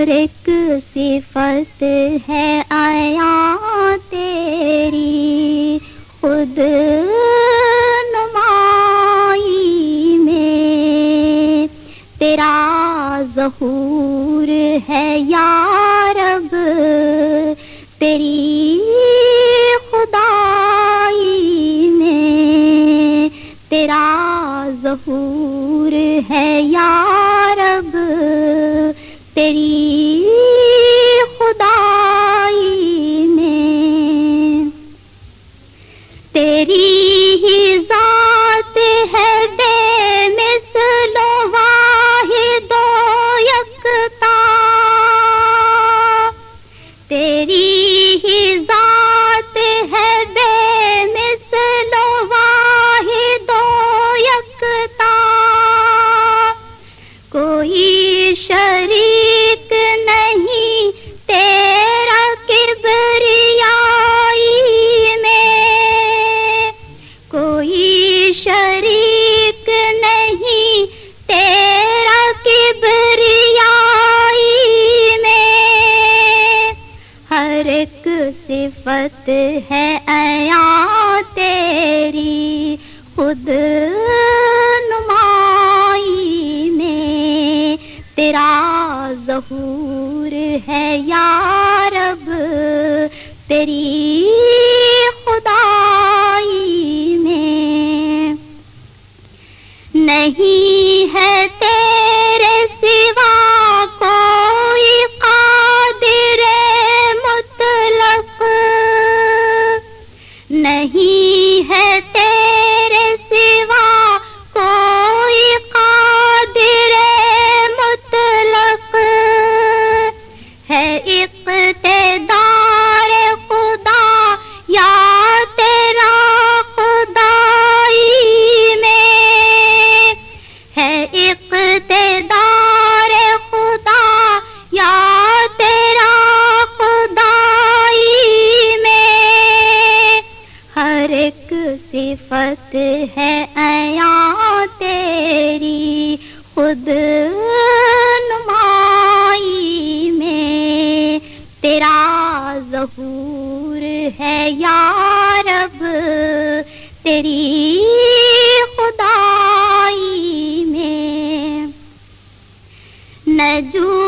ہر ایک صفت ہے، آیا تیری خود نمائی میں۔ تیرا ظہور ہے یا رب، تیری خدائی میں۔ تیرا ظہور ہے یا تیری شریک نہیں، تیرا کبریائی میں۔ ہر ایک صفت ہے ایا تیری، خود نمائی میں۔ تیرا ظہور ہے یا رب، تیری صفت ہے ایا تیری خود نمائی میں۔ تیرا ظہور ہے یا رب، تیری خدائی میں۔ نجوم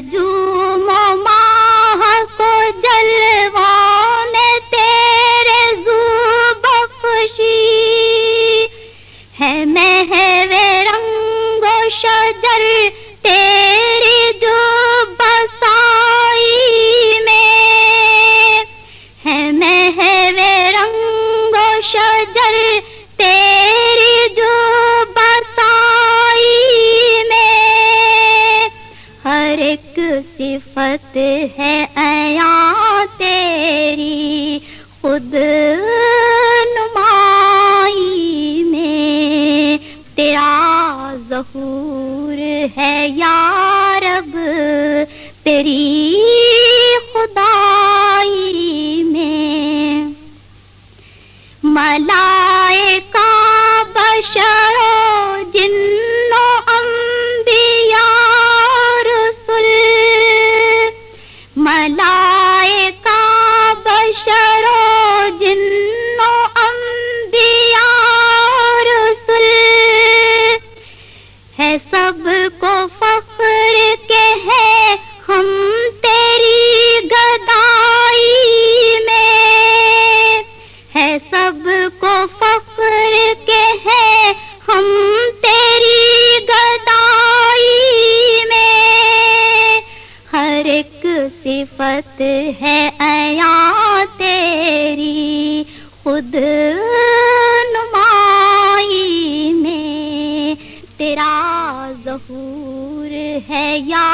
جو غفور ہے یا رب تیری خدائی میں ملائکہ صفت ہے ایا تیری خود نمائی میں تیرا ظہور ہے یا